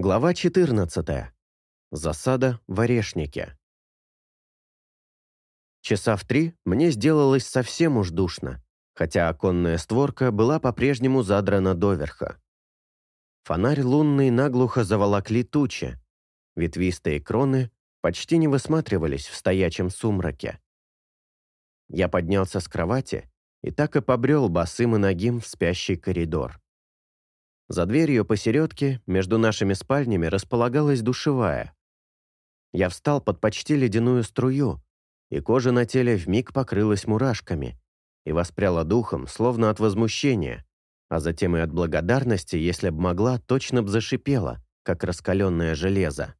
Глава 14. Засада в Орешнике. Часа в три мне сделалось совсем уж душно, хотя оконная створка была по-прежнему задрана доверха. Фонарь лунный наглухо заволокли тучи. Ветвистые кроны почти не высматривались в стоячем сумраке. Я поднялся с кровати и так и побрел босым и ногим в спящий коридор. За дверью посередке, между нашими спальнями, располагалась душевая. Я встал под почти ледяную струю, и кожа на теле вмиг покрылась мурашками и воспряла духом, словно от возмущения, а затем и от благодарности, если б могла, точно б зашипела, как раскаленное железо.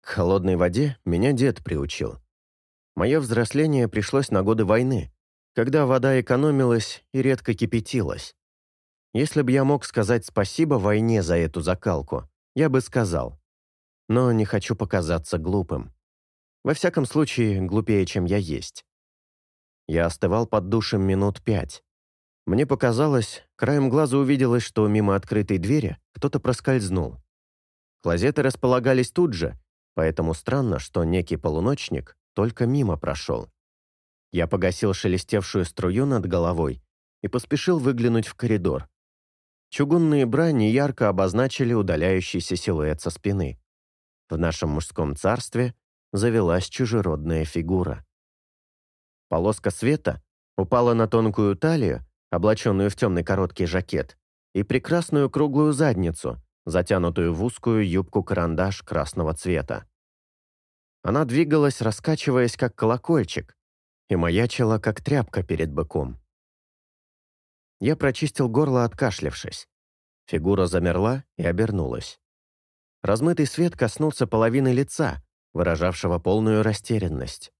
К холодной воде меня дед приучил. Мое взросление пришлось на годы войны, когда вода экономилась и редко кипятилась. Если бы я мог сказать спасибо войне за эту закалку, я бы сказал. Но не хочу показаться глупым. Во всяком случае, глупее, чем я есть. Я остывал под душем минут пять. Мне показалось, краем глаза увиделось, что мимо открытой двери кто-то проскользнул. Клозеты располагались тут же, поэтому странно, что некий полуночник только мимо прошел. Я погасил шелестевшую струю над головой и поспешил выглянуть в коридор. Чугунные брани ярко обозначили удаляющийся силуэт со спины. В нашем мужском царстве завелась чужеродная фигура. Полоска света упала на тонкую талию, облаченную в темный короткий жакет, и прекрасную круглую задницу, затянутую в узкую юбку-карандаш красного цвета. Она двигалась, раскачиваясь, как колокольчик, и маячила, как тряпка перед быком. Я прочистил горло, откашлявшись. Фигура замерла и обернулась. Размытый свет коснулся половины лица, выражавшего полную растерянность.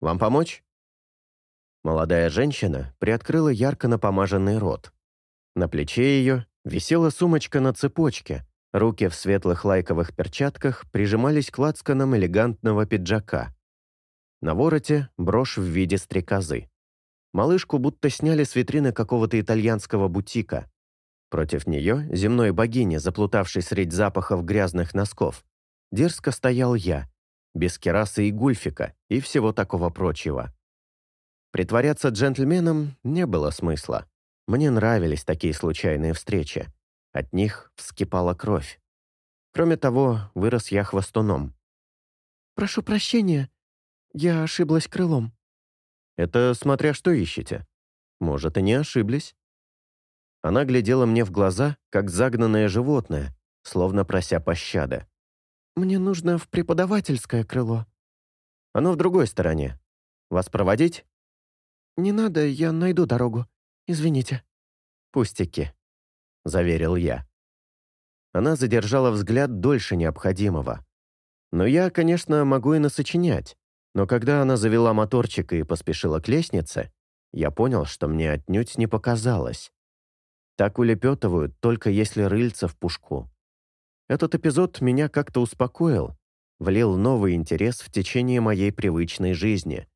«Вам помочь?» Молодая женщина приоткрыла ярко напомаженный рот. На плече ее висела сумочка на цепочке, руки в светлых лайковых перчатках прижимались к лацканам элегантного пиджака. На вороте брошь в виде стрекозы. Малышку будто сняли с витрины какого-то итальянского бутика. Против нее, земной богини, заплутавшей средь запахов грязных носков, дерзко стоял я, без керасы и гульфика и всего такого прочего. Притворяться джентльменом не было смысла. Мне нравились такие случайные встречи. От них вскипала кровь. Кроме того, вырос я хвостуном. «Прошу прощения, я ошиблась крылом», это смотря что ищете. Может, и не ошиблись. Она глядела мне в глаза, как загнанное животное, словно прося пощады. «Мне нужно в преподавательское крыло». «Оно в другой стороне. Вас проводить?» «Не надо, я найду дорогу. Извините». «Пустяки», — заверил я. Она задержала взгляд дольше необходимого. Но я, конечно, могу и насочинять. Но когда она завела моторчик и поспешила к лестнице, я понял, что мне отнюдь не показалось. Так улепетывают, только если рыльца в пушку. Этот эпизод меня как-то успокоил, влил новый интерес в течение моей привычной жизни.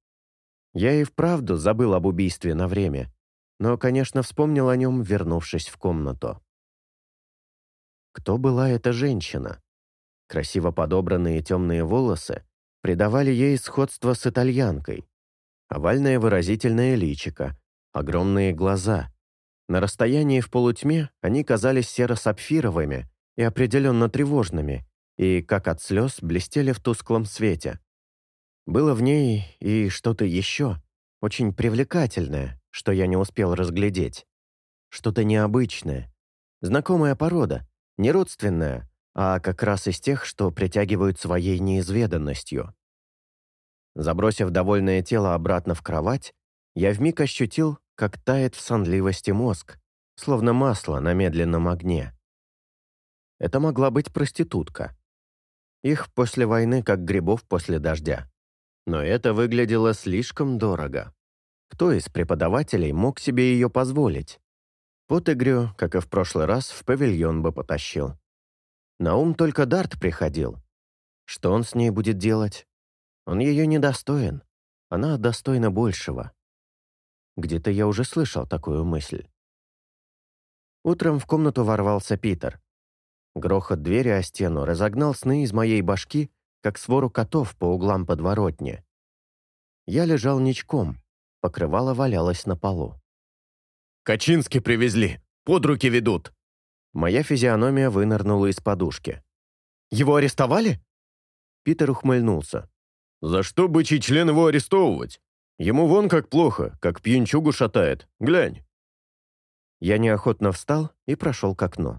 Я и вправду забыл об убийстве на время, но, конечно, вспомнил о нем, вернувшись в комнату. Кто была эта женщина? Красиво подобранные темные волосы, придавали ей сходство с итальянкой. Овальное выразительное личико, огромные глаза. На расстоянии в полутьме они казались серо-сапфировыми и определенно тревожными, и, как от слез, блестели в тусклом свете. Было в ней и что-то еще, очень привлекательное, что я не успел разглядеть. Что-то необычное. Знакомая порода, не родственная, а как раз из тех, что притягивают своей неизведанностью. Забросив довольное тело обратно в кровать, я вмиг ощутил, как тает в сонливости мозг, словно масло на медленном огне. Это могла быть проститутка. Их после войны как грибов после дождя. Но это выглядело слишком дорого. Кто из преподавателей мог себе ее позволить? Потыгрю, как и в прошлый раз, в павильон бы потащил. На ум только Дарт приходил. Что он с ней будет делать? Он ее недостоин. Она достойна большего. Где-то я уже слышал такую мысль. Утром в комнату ворвался Питер. Грохот двери о стену разогнал сны из моей башки, как свору котов по углам подворотни. Я лежал ничком, покрывало валялось на полу. «Качински привезли! Под руки ведут!» Моя физиономия вынырнула из подушки. «Его арестовали?» Питер ухмыльнулся. «За что бычий член его арестовывать? Ему вон как плохо, как пьянчугу шатает. Глянь». Я неохотно встал и прошел к окну.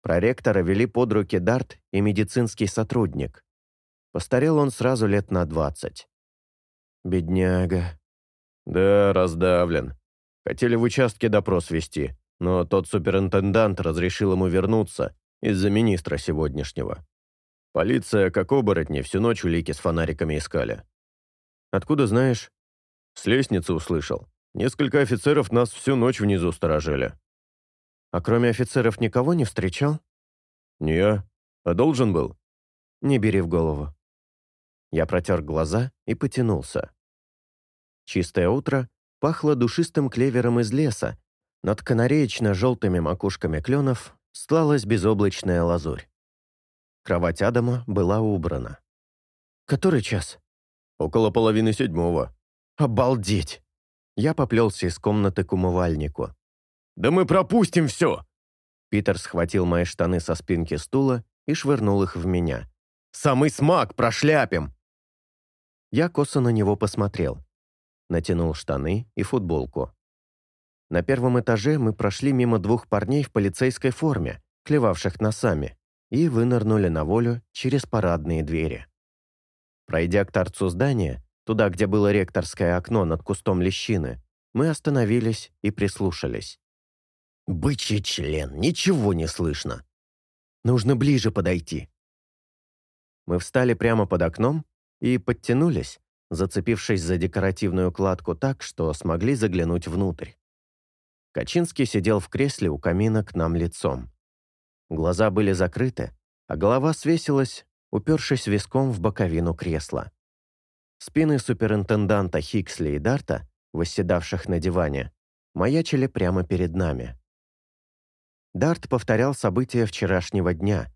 Проректора вели под руки Дарт и медицинский сотрудник. Постарел он сразу лет на двадцать. Бедняга. Да, раздавлен. Хотели в участке допрос вести, но тот суперинтендант разрешил ему вернуться из-за министра сегодняшнего. Полиция, как оборотни, всю ночь улики с фонариками искали. Откуда знаешь? С лестницы услышал. Несколько офицеров нас всю ночь внизу сторожили. А кроме офицеров никого не встречал? Не, а должен был? Не бери в голову. Я протер глаза и потянулся. Чистое утро пахло душистым клевером из леса, над канареечно-желтыми макушками кленов стлалась безоблачная лазурь. Кровать Адама была убрана. «Который час?» «Около половины седьмого». «Обалдеть!» Я поплелся из комнаты к умывальнику. «Да мы пропустим все!» Питер схватил мои штаны со спинки стула и швырнул их в меня. «Самый смак прошляпим!» Я косо на него посмотрел. Натянул штаны и футболку. На первом этаже мы прошли мимо двух парней в полицейской форме, клевавших носами, и вынырнули на волю через парадные двери. Пройдя к торцу здания, туда, где было ректорское окно над кустом лещины, мы остановились и прислушались. «Бычий член, ничего не слышно. Нужно ближе подойти». Мы встали прямо под окном и подтянулись, зацепившись за декоративную кладку так, что смогли заглянуть внутрь. Качинский сидел в кресле у камина к нам лицом. Глаза были закрыты, а голова свесилась, упершись виском в боковину кресла. Спины суперинтенданта Хиксли и Дарта, восседавших на диване, маячили прямо перед нами. Дарт повторял события вчерашнего дня,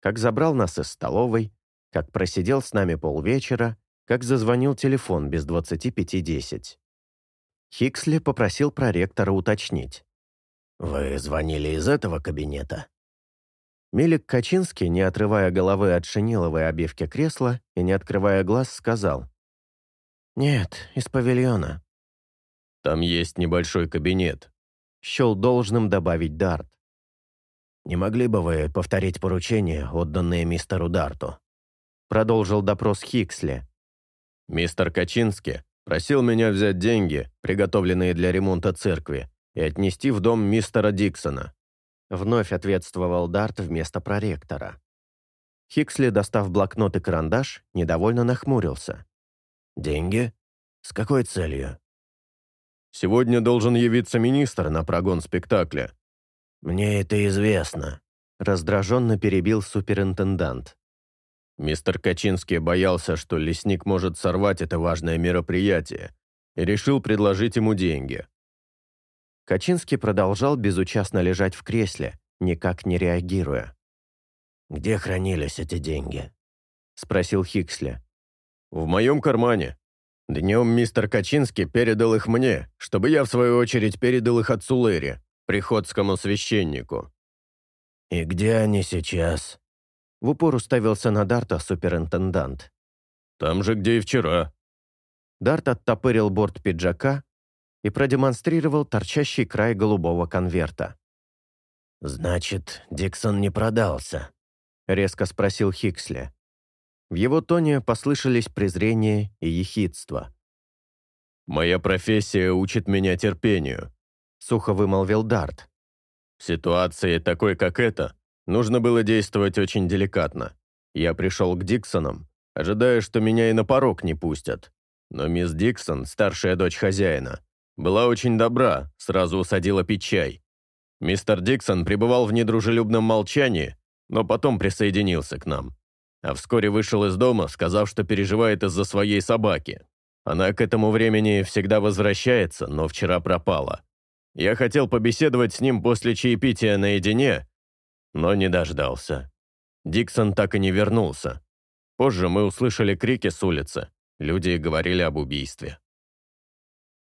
как забрал нас из столовой, как просидел с нами полвечера, как зазвонил телефон без 25.10. Хиксли попросил проректора уточнить. «Вы звонили из этого кабинета?» Мелик Качинский, не отрывая головы от шиниловой обивки кресла и не открывая глаз, сказал. «Нет, из павильона». «Там есть небольшой кабинет», — счел должным добавить Дарт. «Не могли бы вы повторить поручение, отданное мистеру Дарту?» Продолжил допрос Хиксли. «Мистер Качинский просил меня взять деньги, приготовленные для ремонта церкви, и отнести в дом мистера Диксона». Вновь ответствовал Дарт вместо проректора. Хиксли, достав блокнот и карандаш, недовольно нахмурился. «Деньги? С какой целью?» «Сегодня должен явиться министр на прогон спектакля. «Мне это известно», — раздраженно перебил суперинтендант. Мистер Качинский боялся, что лесник может сорвать это важное мероприятие, и решил предложить ему деньги. Качинский продолжал безучастно лежать в кресле, никак не реагируя. «Где хранились эти деньги?» — спросил Хиксли. «В моем кармане. Днем мистер Качинский передал их мне, чтобы я, в свою очередь, передал их отцу Лэри приходскому священнику. «И где они сейчас?» В упор уставился на Дарта суперинтендант. «Там же, где и вчера». Дарт оттопырил борт пиджака и продемонстрировал торчащий край голубого конверта. «Значит, Диксон не продался?» — резко спросил Хиксли. В его тоне послышались презрение и ехидство. «Моя профессия учит меня терпению сухо вымолвил Дарт. «В ситуации такой, как эта, нужно было действовать очень деликатно. Я пришел к Диксонам, ожидая, что меня и на порог не пустят. Но мисс Диксон, старшая дочь хозяина, была очень добра, сразу усадила пить чай. Мистер Диксон пребывал в недружелюбном молчании, но потом присоединился к нам. А вскоре вышел из дома, сказав, что переживает из-за своей собаки. Она к этому времени всегда возвращается, но вчера пропала. Я хотел побеседовать с ним после чаепития наедине, но не дождался. Диксон так и не вернулся. Позже мы услышали крики с улицы. Люди говорили об убийстве.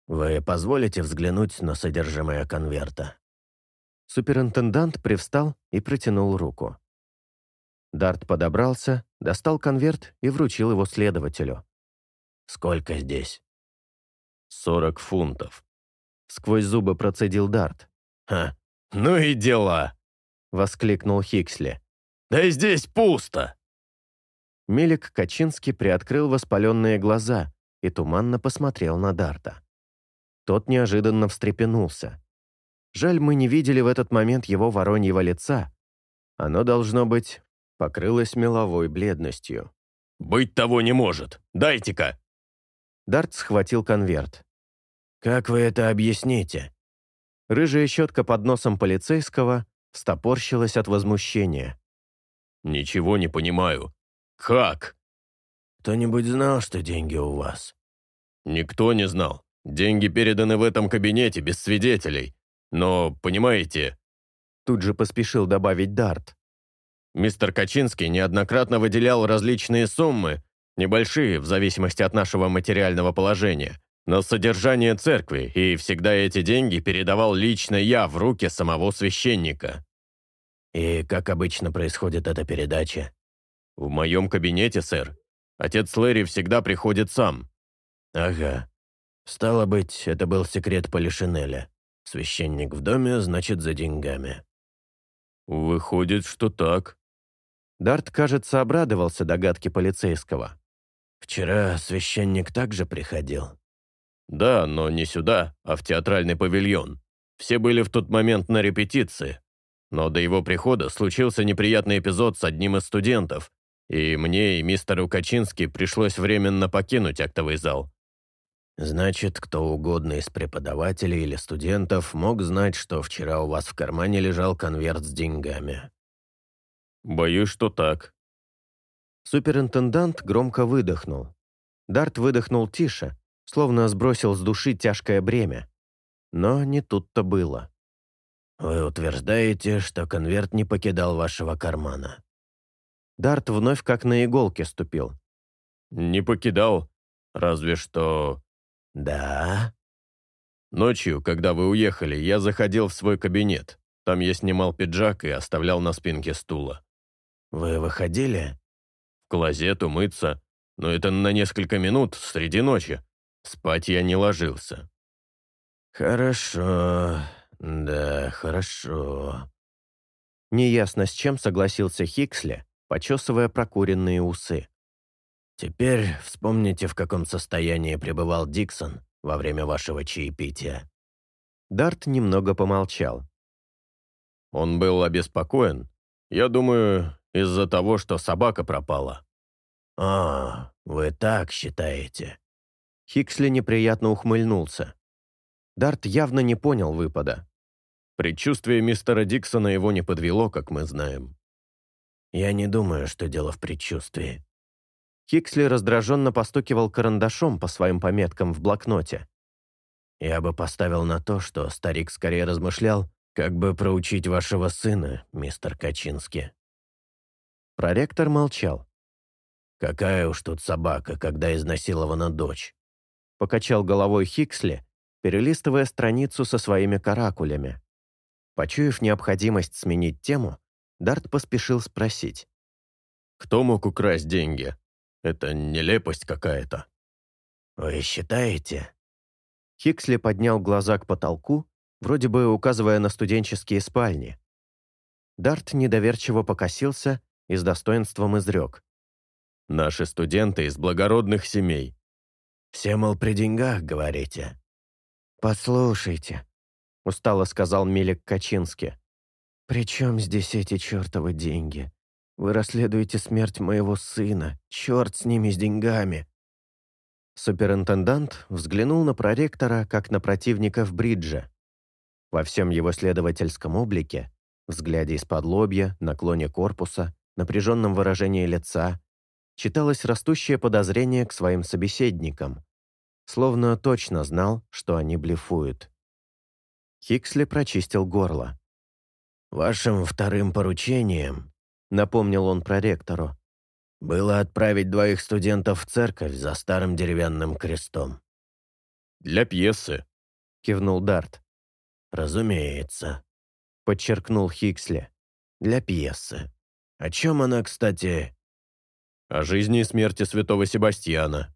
«Вы позволите взглянуть на содержимое конверта?» Суперинтендант привстал и протянул руку. Дарт подобрался, достал конверт и вручил его следователю. «Сколько здесь?» «Сорок фунтов». Сквозь зубы процедил Дарт. «Ха, ну и дела!» — воскликнул Хиксли. «Да здесь пусто!» Мелик Качинский приоткрыл воспаленные глаза и туманно посмотрел на Дарта. Тот неожиданно встрепенулся. Жаль, мы не видели в этот момент его вороньего лица. Оно, должно быть, покрылось меловой бледностью. «Быть того не может! Дайте-ка!» Дарт схватил конверт. «Как вы это объясните?» Рыжая щетка под носом полицейского стопорщилась от возмущения. «Ничего не понимаю. Как?» «Кто-нибудь знал, что деньги у вас?» «Никто не знал. Деньги переданы в этом кабинете без свидетелей. Но, понимаете...» Тут же поспешил добавить Дарт. Мистер Качинский неоднократно выделял различные суммы, небольшие в зависимости от нашего материального положения, на содержание церкви, и всегда эти деньги передавал лично я в руки самого священника. «И как обычно происходит эта передача?» «В моем кабинете, сэр. Отец Лэри всегда приходит сам». «Ага. Стало быть, это был секрет Полишинеля. Священник в доме, значит, за деньгами». «Выходит, что так». Дарт, кажется, обрадовался догадке полицейского. «Вчера священник также приходил?» «Да, но не сюда, а в театральный павильон. Все были в тот момент на репетиции. Но до его прихода случился неприятный эпизод с одним из студентов, и мне и мистеру Качински пришлось временно покинуть актовый зал. Значит, кто угодно из преподавателей или студентов мог знать, что вчера у вас в кармане лежал конверт с деньгами. Боюсь, что так. Суперинтендант громко выдохнул. Дарт выдохнул тише, словно сбросил с души тяжкое бремя. Но не тут-то было. «Вы утверждаете, что конверт не покидал вашего кармана?» Дарт вновь как на иголке ступил. «Не покидал. Разве что...» «Да?» «Ночью, когда вы уехали, я заходил в свой кабинет. Там я снимал пиджак и оставлял на спинке стула». «Вы выходили?» «В клозет умыться. Но это на несколько минут среди ночи. Спать я не ложился». «Хорошо. Да, хорошо». Неясно с чем согласился Хиксли, почесывая прокуренные усы. «Теперь вспомните, в каком состоянии пребывал Диксон во время вашего чаепития». Дарт немного помолчал. Он был обеспокоен. Я думаю, из-за того, что собака пропала. «А, вы так считаете?» Хиксли неприятно ухмыльнулся. Дарт явно не понял выпада. Предчувствие мистера Диксона его не подвело, как мы знаем. «Я не думаю, что дело в предчувствии». Хиксли раздраженно постукивал карандашом по своим пометкам в блокноте. «Я бы поставил на то, что старик скорее размышлял, как бы проучить вашего сына, мистер Качинский». Проректор молчал. «Какая уж тут собака, когда изнасилована дочь?» Покачал головой Хиксли, перелистывая страницу со своими каракулями. Почуяв необходимость сменить тему, Дарт поспешил спросить. «Кто мог украсть деньги? Это нелепость какая-то». «Вы считаете?» Хиксли поднял глаза к потолку, вроде бы указывая на студенческие спальни. Дарт недоверчиво покосился и с достоинством изрек. «Наши студенты из благородных семей. Все, мол, при деньгах, говорите?» «Послушайте», — устало сказал Милик Качинский. «При чем здесь эти чертовы деньги? Вы расследуете смерть моего сына. Черт с ними, с деньгами!» Суперинтендант взглянул на проректора, как на противника в бридже. Во всем его следовательском облике, взгляде из-под лобья, наклоне корпуса, напряженном выражении лица, читалось растущее подозрение к своим собеседникам, словно точно знал, что они блефуют. Хиксли прочистил горло. Вашим вторым поручением, напомнил он проректору, было отправить двоих студентов в церковь за старым деревянным крестом. «Для пьесы», — кивнул Дарт. «Разумеется», — подчеркнул Хиксли. «Для пьесы. О чем она, кстати?» «О жизни и смерти святого Себастьяна».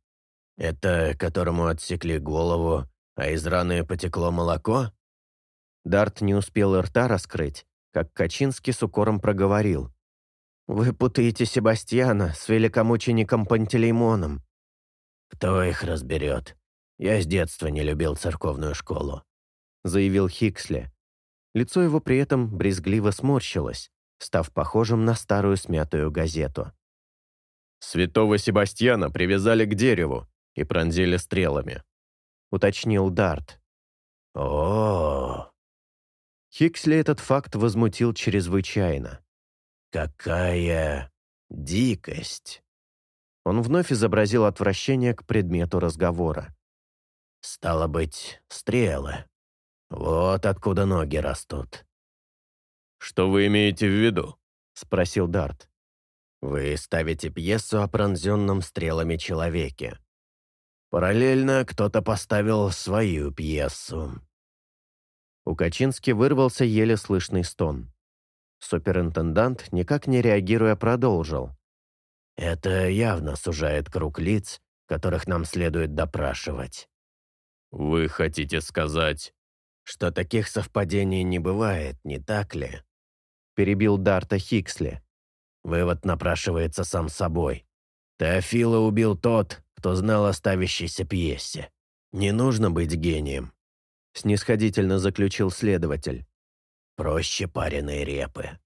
«Это которому отсекли голову, а из раны потекло молоко?» Дарт не успел рта раскрыть, как Качинский с укором проговорил. «Вы путаете Себастьяна с великомучеником Пантелеймоном». «Кто их разберет? Я с детства не любил церковную школу», — заявил Хиксли. Лицо его при этом брезгливо сморщилось, став похожим на старую смятую газету. «Святого Себастьяна привязали к дереву и пронзили стрелами», — уточнил Дарт. о, -о, -о Хиксли этот факт возмутил чрезвычайно. «Какая дикость!» Он вновь изобразил отвращение к предмету разговора. «Стало быть, стрелы. Вот откуда ноги растут». «Что вы имеете в виду?» — спросил Дарт. «Вы ставите пьесу о пронзенном стрелами человеке. Параллельно кто-то поставил свою пьесу». У Качински вырвался еле слышный стон. Суперинтендант, никак не реагируя, продолжил. «Это явно сужает круг лиц, которых нам следует допрашивать». «Вы хотите сказать...» «Что таких совпадений не бывает, не так ли?» Перебил Дарта Хиксли. Вывод напрашивается сам собой. Теофила убил тот, кто знал о ставящейся пьесе. Не нужно быть гением. Снисходительно заключил следователь проще пареной репы.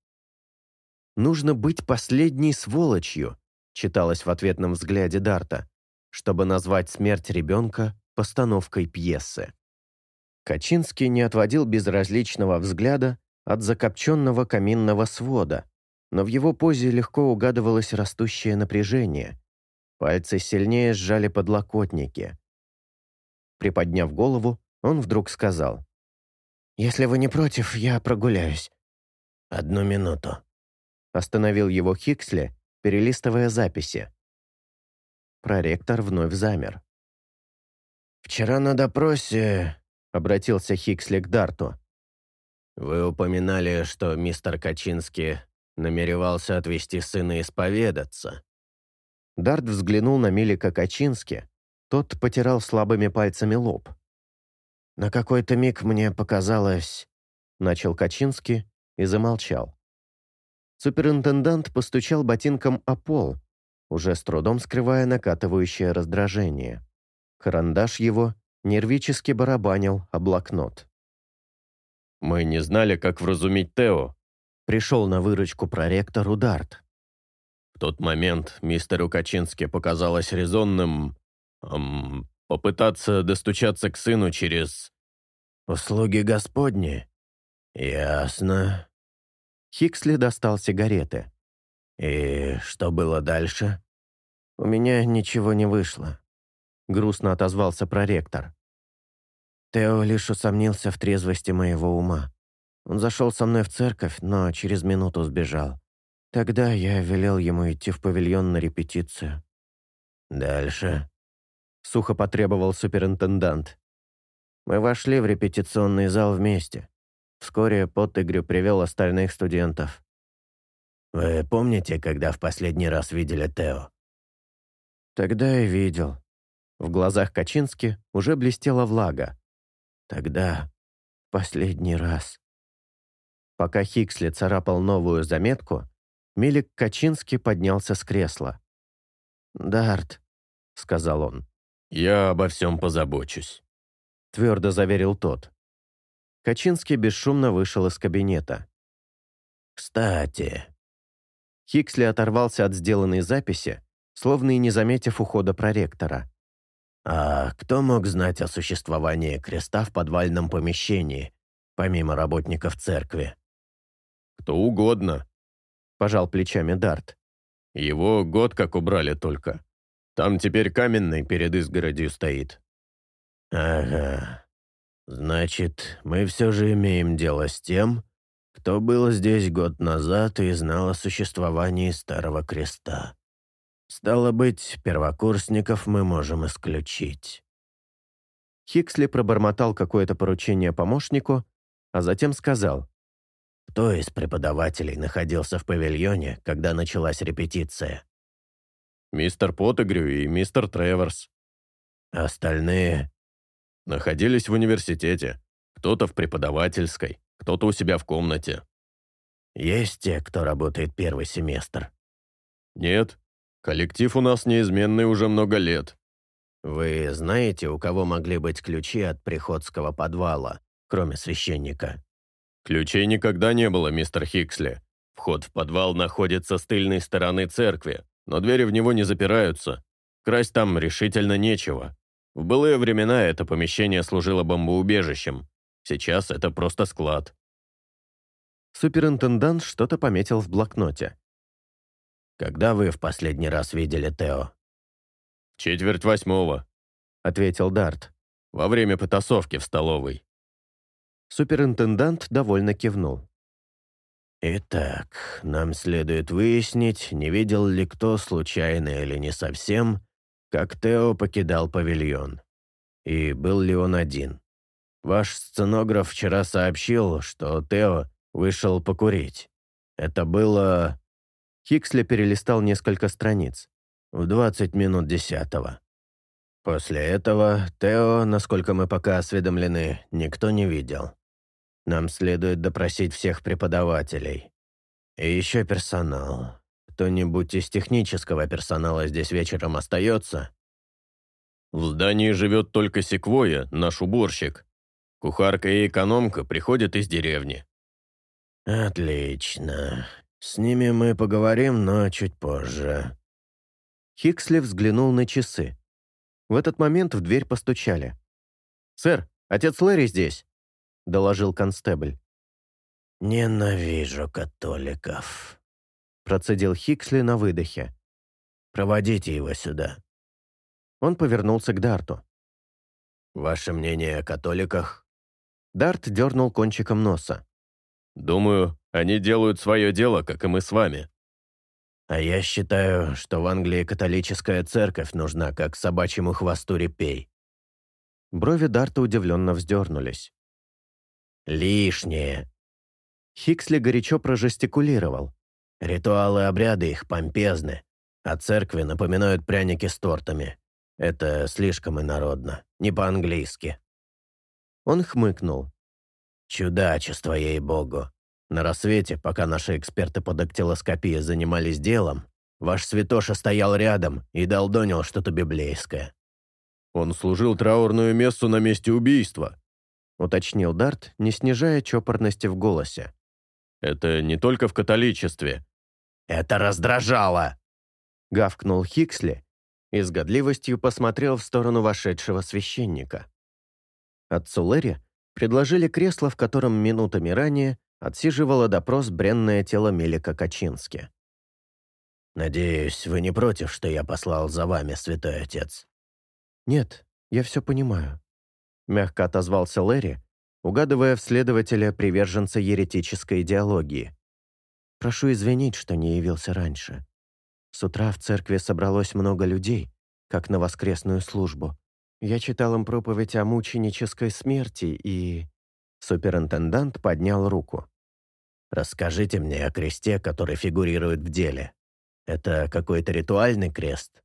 «Нужно быть последней сволочью», читалось в ответном взгляде Дарта, чтобы назвать смерть ребенка постановкой пьесы. Качинский не отводил безразличного взгляда от закопченного каминного свода, но в его позе легко угадывалось растущее напряжение. Пальцы сильнее сжали подлокотники. Приподняв голову, он вдруг сказал. «Если вы не против, я прогуляюсь». «Одну минуту», — остановил его Хиксли, перелистывая записи. Проректор вновь замер. «Вчера на допросе...» — обратился Хиксли к Дарту. «Вы упоминали, что мистер Качинский намеревался отвезти сына исповедаться». Дарт взглянул на Милика Качински. Тот потирал слабыми пальцами лоб. На какой-то миг мне показалось...» Начал Качинский и замолчал. Суперинтендант постучал ботинком о пол, уже с трудом скрывая накатывающее раздражение. Карандаш его нервически барабанил о блокнот. «Мы не знали, как вразумить Тео», — пришел на выручку проректору Дарт. В тот момент мистеру Качински показалось резонным... Эм, Попытаться достучаться к сыну через... «Услуги Господни?» «Ясно». Хиксли достал сигареты. «И что было дальше?» «У меня ничего не вышло», — грустно отозвался проректор. Тео лишь усомнился в трезвости моего ума. Он зашел со мной в церковь, но через минуту сбежал. Тогда я велел ему идти в павильон на репетицию. «Дальше?» Сухо потребовал суперинтендант. Мы вошли в репетиционный зал вместе. Вскоре Поттегрю привел остальных студентов. «Вы помните, когда в последний раз видели Тео?» «Тогда и видел». В глазах Качински уже блестела влага. «Тогда, последний раз». Пока Хиксли царапал новую заметку, Милик Качинский поднялся с кресла. «Дарт», — сказал он, «Я обо всем позабочусь», — твердо заверил тот. Качинский бесшумно вышел из кабинета. «Кстати...» Хиксли оторвался от сделанной записи, словно и не заметив ухода проректора. «А кто мог знать о существовании креста в подвальном помещении, помимо работников церкви?» «Кто угодно», — пожал плечами Дарт. «Его год как убрали только. Там теперь каменный перед изгородью стоит». «Ага. Значит, мы все же имеем дело с тем, кто был здесь год назад и знал о существовании Старого Креста. Стало быть, первокурсников мы можем исключить». Хиксли пробормотал какое-то поручение помощнику, а затем сказал. «Кто из преподавателей находился в павильоне, когда началась репетиция?» «Мистер Поттегрю и мистер Треворс». «Остальные?» «Находились в университете. Кто-то в преподавательской, кто-то у себя в комнате». «Есть те, кто работает первый семестр?» «Нет. Коллектив у нас неизменный уже много лет. «Вы знаете, у кого могли быть ключи от приходского подвала, кроме священника?» «Ключей никогда не было, мистер Хиксли. Вход в подвал находится с тыльной стороны церкви, но двери в него не запираются. Красть там решительно нечего. В былые времена это помещение служило бомбоубежищем. Сейчас это просто склад». Суперинтендант что-то пометил в блокноте. «Когда вы в последний раз видели Тео?» «Четверть восьмого», — ответил Дарт. «Во время потасовки в столовой». Суперинтендант довольно кивнул. «Итак, нам следует выяснить, не видел ли кто, случайно или не совсем, как Тео покидал павильон. И был ли он один. Ваш сценограф вчера сообщил, что Тео вышел покурить. Это было...» Хиксли перелистал несколько страниц в 20 минут десятого. После этого Тео, насколько мы пока осведомлены, никто не видел. Нам следует допросить всех преподавателей. И еще персонал. Кто-нибудь из технического персонала здесь вечером остается? В здании живет только Секвоя, наш уборщик. Кухарка и экономка приходят из деревни. Отлично. С ними мы поговорим, но чуть позже. Хиксли взглянул на часы. В этот момент в дверь постучали. «Сэр, отец Лэри здесь», — доложил констебль. «Ненавижу католиков», — процедил Хиксли на выдохе. «Проводите его сюда». Он повернулся к Дарту. «Ваше мнение о католиках?» Дарт дернул кончиком носа. «Думаю, они делают свое дело, как и мы с вами», а я считаю, что в Англии католическая церковь нужна, как собачьему хвосту репей». Брови Дарта удивленно вздернулись. «Лишнее». Хиксли горячо прожестикулировал. «Ритуалы и обряды их помпезны, а церкви напоминают пряники с тортами. Это слишком инородно, не по-английски». Он хмыкнул. «Чудачество, ей-богу. На рассвете, пока наши эксперты по дактилоскопии занимались делом, ваш святоша стоял рядом и долдонил что-то библейское. «Он служил траурную мессу на месте убийства», — уточнил Дарт, не снижая чопорности в голосе. «Это не только в католичестве». «Это раздражало!» — гавкнул Хиксли и с годливостью посмотрел в сторону вошедшего священника. Отцу Лэри предложили кресло, в котором минутами ранее отсиживало допрос бренное тело Мелика Качински. «Надеюсь, вы не против, что я послал за вами, святой отец?» «Нет, я все понимаю», — мягко отозвался Лэри, угадывая в следователя приверженца еретической идеологии. «Прошу извинить, что не явился раньше. С утра в церкви собралось много людей, как на воскресную службу. Я читал им проповедь о мученической смерти и...» Суперинтендант поднял руку. Расскажите мне о кресте, который фигурирует в деле. Это какой-то ритуальный крест?»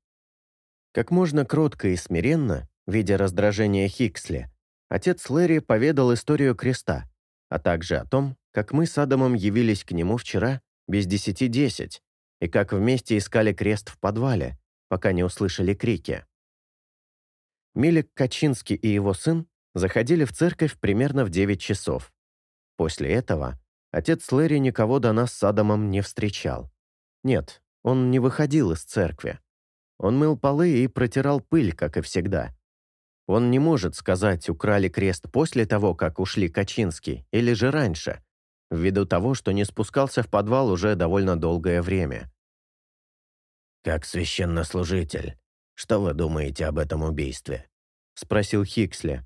Как можно кротко и смиренно, видя раздражение Хиксли, отец Лэри поведал историю креста, а также о том, как мы с Адамом явились к нему вчера без десяти десять, и как вместе искали крест в подвале, пока не услышали крики. Милик Качинский и его сын заходили в церковь примерно в 9 часов. После этого Отец Лэри никого до нас с Адамом не встречал. Нет, он не выходил из церкви. Он мыл полы и протирал пыль, как и всегда. Он не может сказать, украли крест после того, как ушли Качинский, или же раньше, ввиду того, что не спускался в подвал уже довольно долгое время. «Как священнослужитель, что вы думаете об этом убийстве?» — спросил Хиксли.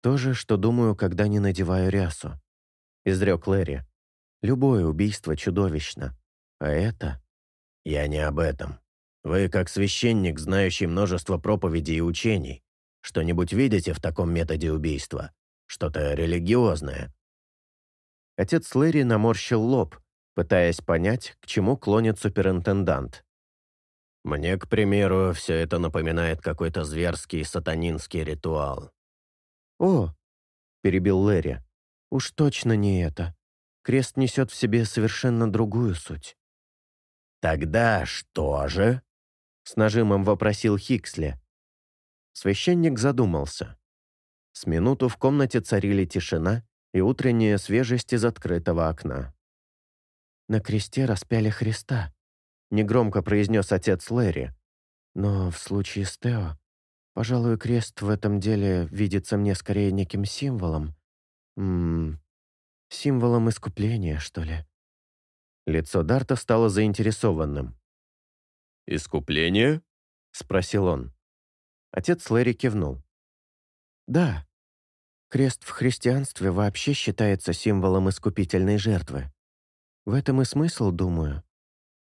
«То же, что думаю, когда не надеваю рясу», — изрек Лэри. Любое убийство чудовищно. А это... Я не об этом. Вы, как священник, знающий множество проповедей и учений, что-нибудь видите в таком методе убийства? Что-то религиозное?» Отец Лэри наморщил лоб, пытаясь понять, к чему клонит суперинтендант. «Мне, к примеру, все это напоминает какой-то зверский сатанинский ритуал». «О!» — перебил Лэри. «Уж точно не это. Крест несет в себе совершенно другую суть». «Тогда что же?» — с нажимом вопросил Хиксли. Священник задумался. С минуту в комнате царили тишина и утренняя свежесть из открытого окна. «На кресте распяли Христа», — негромко произнес отец Лэри. «Но в случае с Тео, пожалуй, крест в этом деле видится мне скорее неким символом. М -м, символом искупления, что ли». Лицо Дарта стало заинтересованным. «Искупление?» — спросил он. Отец Лэри кивнул. «Да, крест в христианстве вообще считается символом искупительной жертвы. В этом и смысл, думаю.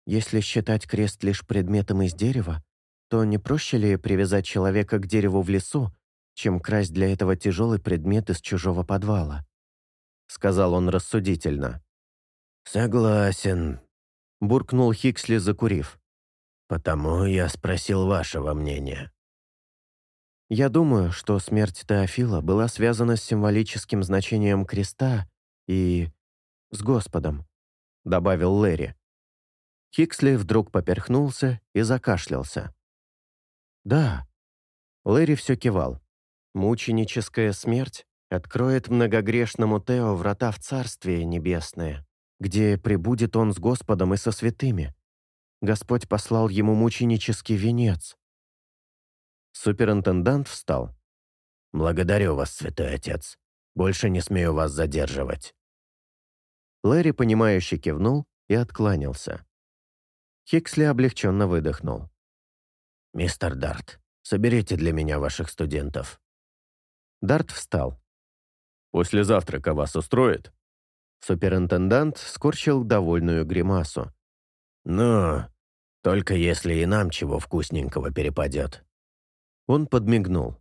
Если считать крест лишь предметом из дерева, то не проще ли привязать человека к дереву в лесу, чем красть для этого тяжелый предмет из чужого подвала?» Сказал он рассудительно. «Согласен», — буркнул Хиксли, закурив. «Потому я спросил вашего мнения». Я думаю, что смерть Теофила была связана с символическим значением креста и... с Господом», — добавил Лэри. Хиксли вдруг поперхнулся и закашлялся. «Да». Лэри все кивал. «Мученическая смерть откроет многогрешному Тео врата в Царствие Небесное» где пребудет он с Господом и со святыми. Господь послал ему мученический венец. Суперинтендант встал. «Благодарю вас, святой отец. Больше не смею вас задерживать». Лэри, понимающе кивнул и откланялся. Хиксли облегченно выдохнул. «Мистер Дарт, соберите для меня ваших студентов». Дарт встал. «После завтрака вас устроит?» Суперинтендант скорчил довольную гримасу. «Ну, только если и нам чего вкусненького перепадет». Он подмигнул.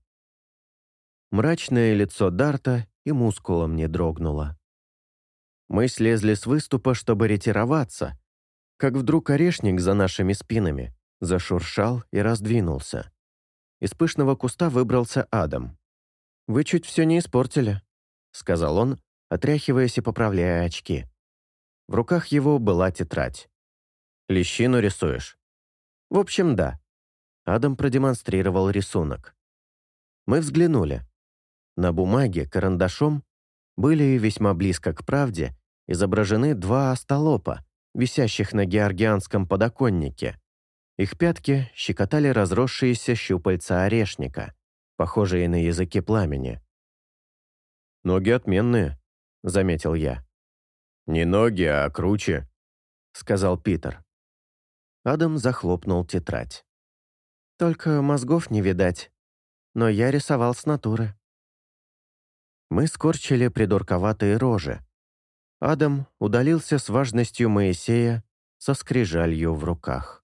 Мрачное лицо Дарта и мускулом не дрогнуло. Мы слезли с выступа, чтобы ретироваться, как вдруг орешник за нашими спинами зашуршал и раздвинулся. Из пышного куста выбрался Адам. «Вы чуть все не испортили», — сказал он, отряхиваясь и поправляя очки. В руках его была тетрадь. «Лещину рисуешь?» «В общем, да». Адам продемонстрировал рисунок. Мы взглянули. На бумаге карандашом были весьма близко к правде изображены два остолопа, висящих на георгианском подоконнике. Их пятки щекотали разросшиеся щупальца орешника, похожие на языки пламени. «Ноги отменные», — заметил я. «Не ноги, а круче», — сказал Питер. Адам захлопнул тетрадь. «Только мозгов не видать. Но я рисовал с натуры». Мы скорчили придурковатые рожи. Адам удалился с важностью Моисея со скрижалью в руках.